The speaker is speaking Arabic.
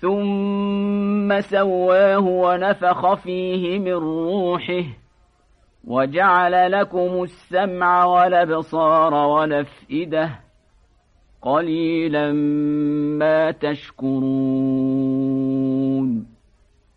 ثم سواه ونفخ فيه من روحه وجعل لكم السمع والأبصار والأفئدة قليلا ما تشكرون